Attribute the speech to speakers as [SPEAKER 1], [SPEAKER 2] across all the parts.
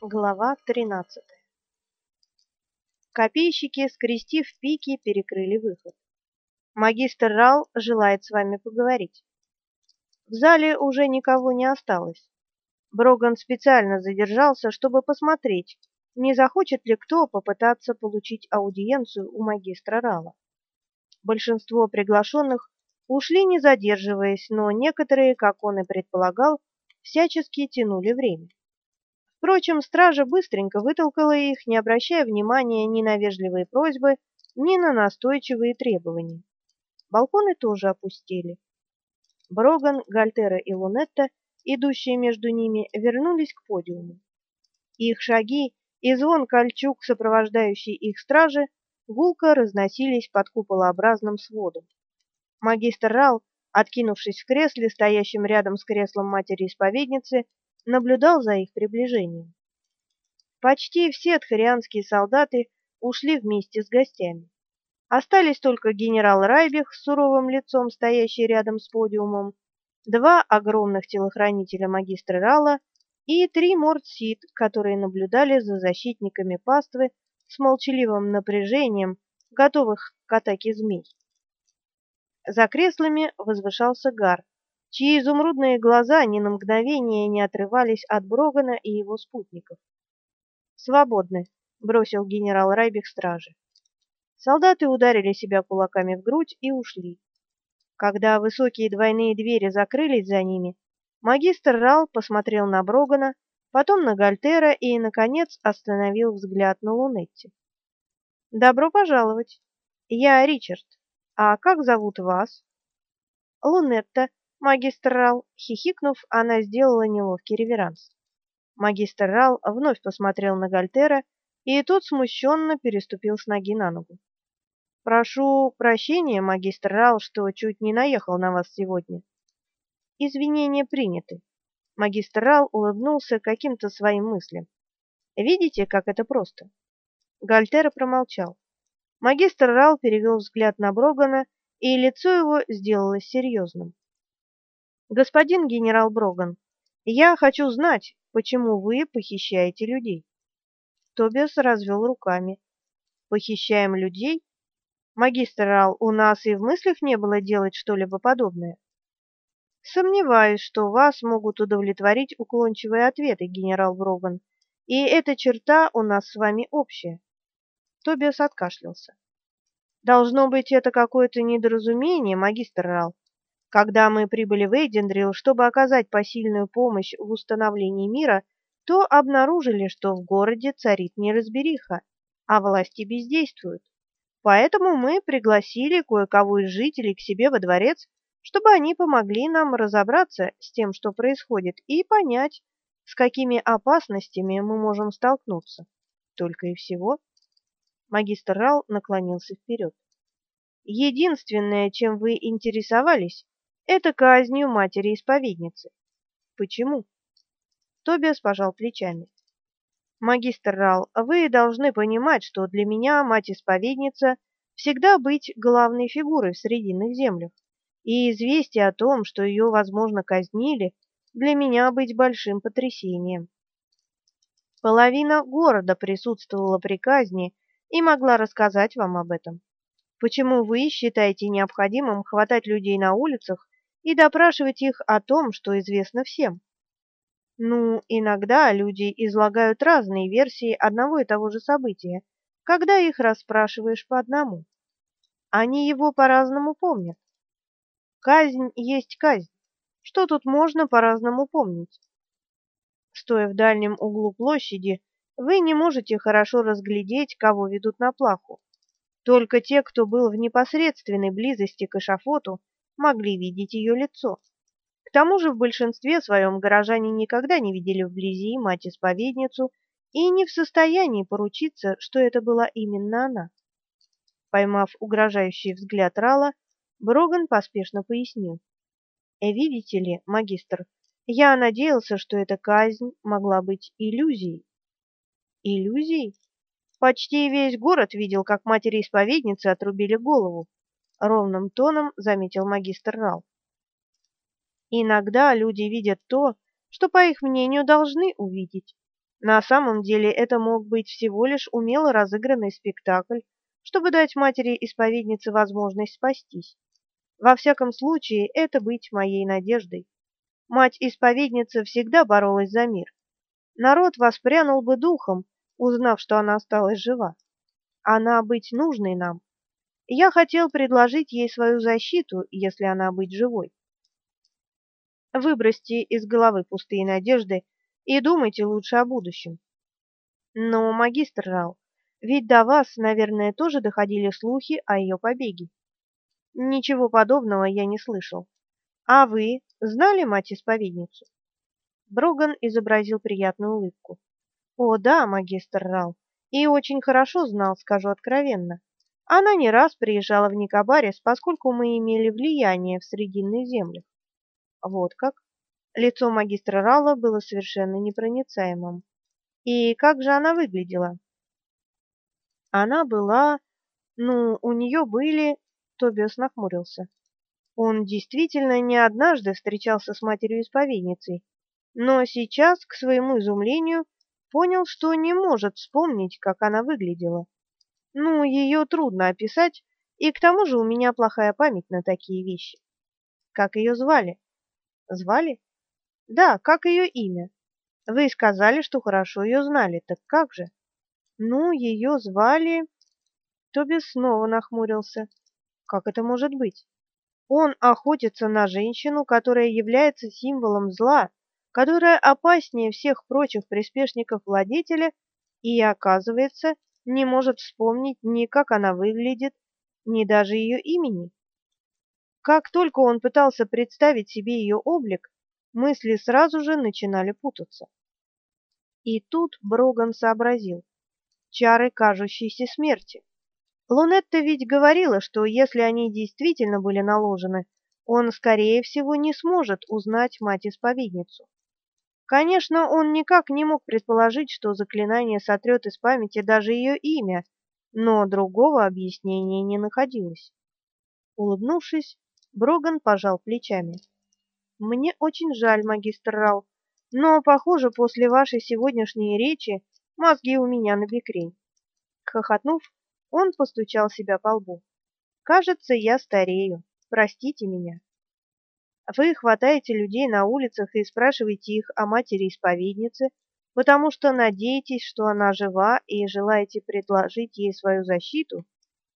[SPEAKER 1] Глава 13. Копейщики, скрестив пики, перекрыли выход. Магистр Рал желает с вами поговорить. В зале уже никого не осталось. Броган специально задержался, чтобы посмотреть, не захочет ли кто попытаться получить аудиенцию у магистра Рала. Большинство приглашенных ушли не задерживаясь, но некоторые, как он и предполагал, всячески тянули время. Впрочем, стража быстренько вытолкала их, не обращая внимания ни на вежливые просьбы, ни на настойчивые требования. Балконы тоже опустели. Броган, Гальтера и Лунетта, идущие между ними, вернулись к подиуму. Их шаги и звон кольчуг, сопровождающий их стражи, гулко разносились под куполообразным сводом. Магистр Рал, откинувшись в кресле, стоящем рядом с креслом матери-исповедницы, наблюдал за их приближением. Почти все тхарианские солдаты ушли вместе с гостями. Остались только генерал Райбих с суровым лицом, стоящий рядом с подиумом, два огромных телохранителя магистра Рала и три мордсит, которые наблюдали за защитниками паствы с молчаливым напряжением, готовых к атаке змей. За креслами возвышался Гар, чьи изумрудные глаза ни на мгновение не отрывались от Брогана и его спутников. «Свободны», — бросил генерал Райбих стражи. Солдаты ударили себя кулаками в грудь и ушли. Когда высокие двойные двери закрылись за ними, магистр Рал посмотрел на Брогана, потом на Гальтера и, наконец, остановил взгляд на Лунетти. «Добро пожаловать. Я Ричард. А как зовут вас?» «Лунетта», Магистр Рал, хихикнув, она сделала неловкий реверанс. Магистр Рал вновь посмотрел на Гальтера, и тот смущенно переступил с ноги на ногу. Прошу прощения, магистр Рал, что чуть не наехал на вас сегодня. Извинения приняты. Магистр Рал улыбнулся каким-то своим мыслям. Видите, как это просто? Гальтера промолчал. Магистр Рал перевел взгляд на Брогана, и лицо его сделалось серьезным. Господин генерал Броган, я хочу знать, почему вы похищаете людей. Тобиас развел руками. Похищаем людей? Магистр Рал, у нас и в мыслях не было делать что-либо подобное. Сомневаюсь, что вас могут удовлетворить уклончивые ответы, генерал Броган, и эта черта у нас с вами общая. Тобиас откашлялся. Должно быть, это какое-то недоразумение, магистр Рал. Когда мы прибыли в Эйдендрил, чтобы оказать посильную помощь в установлении мира, то обнаружили, что в городе царит неразбериха, а власти бездействуют. Поэтому мы пригласили кое-кого из жителей к себе во дворец, чтобы они помогли нам разобраться с тем, что происходит, и понять, с какими опасностями мы можем столкнуться. Только и всего. Магистр Рал наклонился вперед. Единственное, чем вы интересовались, это казнью матери-исповедницы. Почему? Тобиас пожал плечами. Магистр Рал, вы должны понимать, что для меня мать-исповедница всегда быть главной фигурой в Срединных землях, и известие о том, что ее, возможно, казнили, для меня быть большим потрясением. Половина города присутствовала при казни и могла рассказать вам об этом. Почему вы считаете необходимым хватать людей на улицах и допрашивать их о том, что известно всем. Ну, иногда люди излагают разные версии одного и того же события, когда их расспрашиваешь по одному. Они его по-разному помнят. Казнь есть казнь. Что тут можно по-разному помнить? Стоя в дальнем углу площади, вы не можете хорошо разглядеть, кого ведут на плаху. Только те, кто был в непосредственной близости к эшафоту, могли видеть ее лицо. К тому же в большинстве своем горожане никогда не видели вблизи мать-исповедницу и не в состоянии поручиться, что это была именно она. Поймав угрожающий взгляд Рала, Броган поспешно пояснил. «Э, видите ли, магистр, я надеялся, что эта казнь могла быть иллюзией». «Иллюзией?» Почти весь город видел, как матери-исповедницы отрубили голову ровным тоном заметил магистр Рал. Иногда люди видят то, что, по их мнению, должны увидеть. На самом деле это мог быть всего лишь умело разыгранный спектакль, чтобы дать матери-исповеднице возможность спастись. Во всяком случае, это быть моей надеждой. Мать-исповедница всегда боролась за мир. Народ воспрянул бы духом, узнав, что она осталась жива. Она быть нужной нам. Я хотел предложить ей свою защиту, если она быть живой. Выбросьте из головы пустые надежды и думайте лучше о будущем. Но, магистр Рау, ведь до вас, наверное, тоже доходили слухи о ее побеге. Ничего подобного я не слышал. А вы знали мать-исповедницу? Броган изобразил приятную улыбку. О, да, магистр Рау, и очень хорошо знал, скажу откровенно. Она не раз приезжала в Никобарис, поскольку мы имели влияние в Срединных землях. Вот как? Лицо магистра Рала было совершенно непроницаемым. И как же она выглядела? Она была, ну, у нее были, Тобиас нахмурился. Он действительно не однажды встречался с матерью-исповедницей, но сейчас, к своему изумлению, понял, что не может вспомнить, как она выглядела. Ну, ее трудно описать, и к тому же у меня плохая память на такие вещи. Как ее звали? Звали? Да, как ее имя? Вы сказали, что хорошо ее знали. Так как же? Ну, ее звали Тоби снова нахмурился. Как это может быть? Он охотится на женщину, которая является символом зла, которая опаснее всех прочих приспешников владетеля, и, оказывается, не может вспомнить ни как она выглядит, ни даже ее имени. Как только он пытался представить себе ее облик, мысли сразу же начинали путаться. И тут Броган сообразил. Чары кажущейся смерти. Лунетта ведь говорила, что если они действительно были наложены, он, скорее всего, не сможет узнать мать-исповедницу. Конечно, он никак не мог предположить, что заклинание сотрет из памяти даже ее имя, но другого объяснения не находилось. Улыбнувшись, Броган пожал плечами. Мне очень жаль, магистр Рау, но, похоже, после вашей сегодняшней речи мозги у меня на бекрень. Хохотнув, он постучал себя по лбу. Кажется, я старею. Простите меня. Вы хватаете людей на улицах и спрашиваете их о матери-исповеднице, потому что надеетесь, что она жива и желаете предложить ей свою защиту,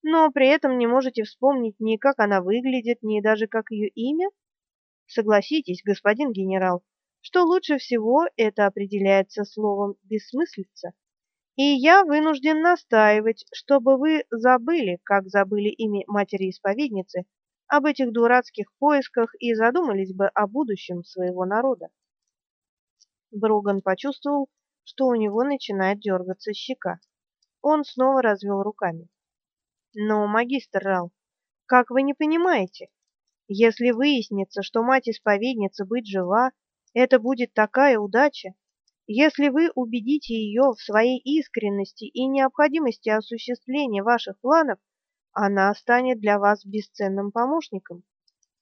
[SPEAKER 1] но при этом не можете вспомнить ни как она выглядит, ни даже как ее имя? Согласитесь, господин генерал, что лучше всего это определяется словом бессмыслица. И я вынужден настаивать, чтобы вы забыли, как забыли имя матери-исповедницы, об этих дурацких поисках и задумались бы о будущем своего народа. Броган почувствовал, что у него начинает дергаться щека. Он снова развел руками. Но, магистр Рал, как вы не понимаете, если выяснится, что мать-исповедница быть жива, это будет такая удача. Если вы убедите ее в своей искренности и необходимости осуществления ваших планов, она станет для вас бесценным помощником.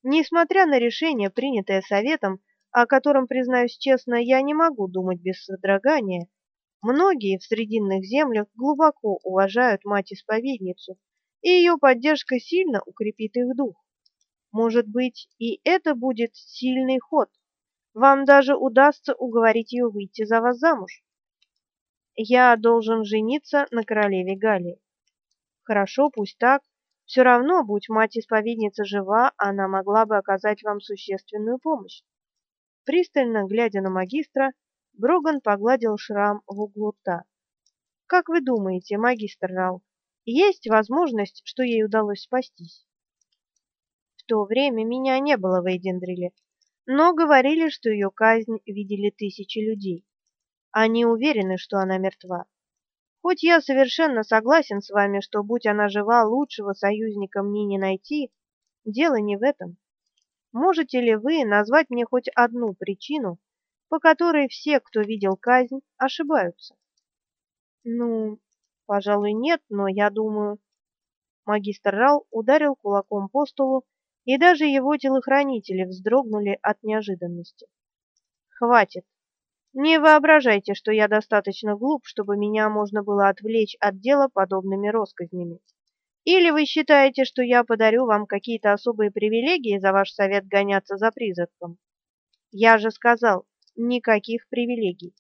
[SPEAKER 1] Несмотря на решение, принятое советом, о котором, признаюсь честно, я не могу думать без содрогания, многие в срединных землях глубоко уважают мать-исповедницу, и ее поддержка сильно укрепит их дух. Может быть, и это будет сильный ход. Вам даже удастся уговорить ее выйти за вас замуж. Я должен жениться на королеве Галии. Хорошо, пусть так. Все равно, будь мать-исповедница жива, она могла бы оказать вам существенную помощь. Пристально глядя на магистра, Броган погладил шрам в углу рта. Как вы думаете, магистр Рау, есть возможность, что ей удалось спастись? то время меня не было в Эйдендриле, но говорили, что ее казнь видели тысячи людей. Они уверены, что она мертва. Хоть я совершенно согласен с вами, что будь она жива, лучшего союзника мне не найти, дело не в этом. Можете ли вы назвать мне хоть одну причину, по которой все, кто видел казнь, ошибаются? Ну, пожалуй, нет, но я думаю, магистр Рал ударил кулаком по столу и даже его телохранители вздрогнули от неожиданности. Хватит. Не воображайте, что я достаточно глуп, чтобы меня можно было отвлечь от дела подобными россказнями. Или вы считаете, что я подарю вам какие-то особые привилегии за ваш совет гоняться за призраком? Я же сказал, никаких привилегий.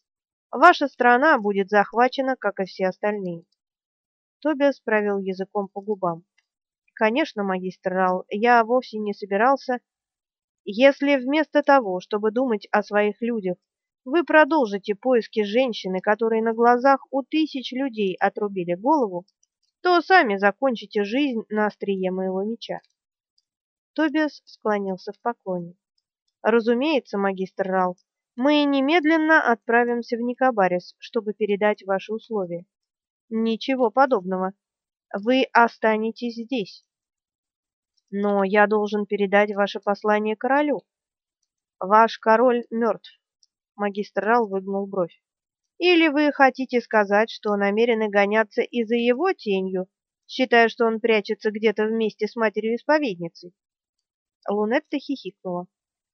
[SPEAKER 1] Ваша страна будет захвачена, как и все остальные. Тобиас провел языком по губам. Конечно, магистр Рал, я вовсе не собирался. Если вместо того, чтобы думать о своих людях, вы продолжите поиски женщины, которой на глазах у тысяч людей отрубили голову, то сами закончите жизнь на острие моего меча. Тобиас склонился в поклоне. Разумеется, магистр Рал, мы немедленно отправимся в Никобарис, чтобы передать ваши условия. Ничего подобного. Вы останетесь здесь. Но я должен передать ваше послание королю. Ваш король мертв. Магистр Рал выгнул бровь. Или вы хотите сказать, что намерены гоняться и за его тенью, считая, что он прячется где-то вместе с матерью-исповедницей? Лунетта хихикнула.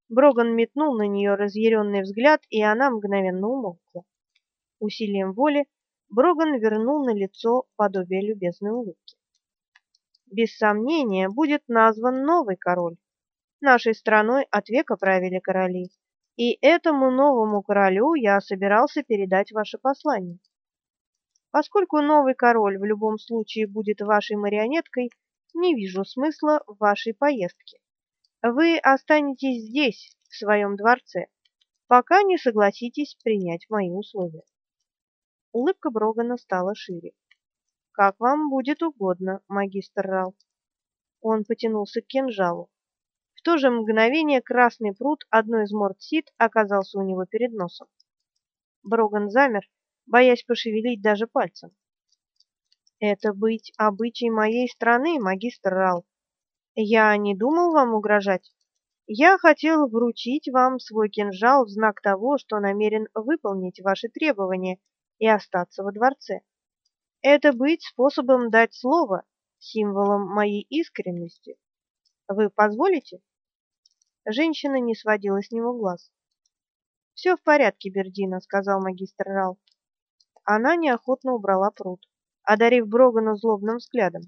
[SPEAKER 1] Броган метнул на нее разъяренный взгляд, и она мгновенно умолкла. Усилием воли Броган вернул на лицо подобие любезной улыбки. Без сомнения, будет назван новый король. Нашей страной от века правили короли, и этому новому королю я собирался передать ваше послание. Поскольку новый король в любом случае будет вашей марионеткой, не вижу смысла в вашей поездке. Вы останетесь здесь, в своем дворце, пока не согласитесь принять мои условия. Улыбка Брогана стала шире. Как вам будет угодно, магистр Рал. Он потянулся к кинжалу. То же мгновение красный пруд одной из мордсит оказался у него перед носом. Броган замер, боясь пошевелить даже пальцем. Это быть обычай моей страны, магистр Рал. Я не думал вам угрожать. Я хотел вручить вам свой кинжал в знак того, что намерен выполнить ваши требования и остаться во дворце. Это быть способом дать слово, символом моей искренности. Вы позволите? Женщина не сводила с него глаз. «Все в порядке, Бердина, сказал магистр Рал. Она неохотно убрала пруд, одарив Брогана злобным взглядом.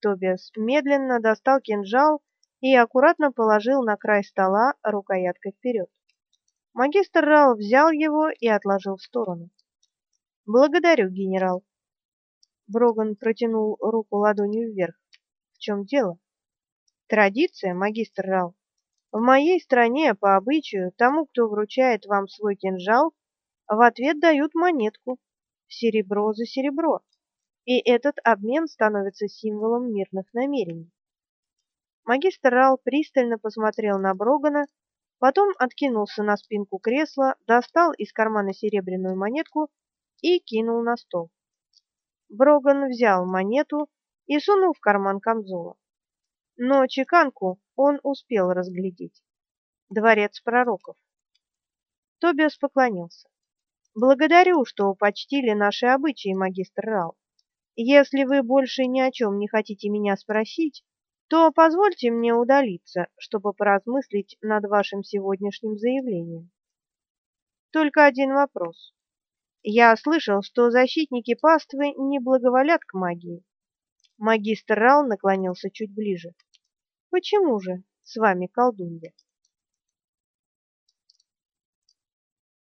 [SPEAKER 1] Тобиас медленно достал кинжал и аккуратно положил на край стола рукояткой вперед. Магистр Рал взял его и отложил в сторону. Благодарю, генерал. Броган протянул руку ладонью вверх. В чем дело? Традиция, магистр Рал. В моей стране по обычаю тому, кто вручает вам свой кинжал, в ответ дают монетку, серебро за серебро, и этот обмен становится символом мирных намерений. Магистр Рал пристально посмотрел на Брогана, потом откинулся на спинку кресла, достал из кармана серебряную монетку и кинул на стол. Броган взял монету и сунул в карман камзола. Но чеканку он успел разглядеть. Дворец пророков. Тобиас поклонился. Благодарю, что почтили наши обычаи, магистр Рал. Если вы больше ни о чем не хотите меня спросить, то позвольте мне удалиться, чтобы поразмыслить над вашим сегодняшним заявлением. Только один вопрос. Я слышал, что защитники паствы не благоволят к магии. Магистр Рал наклонился чуть ближе. Почему же с вами колдунья?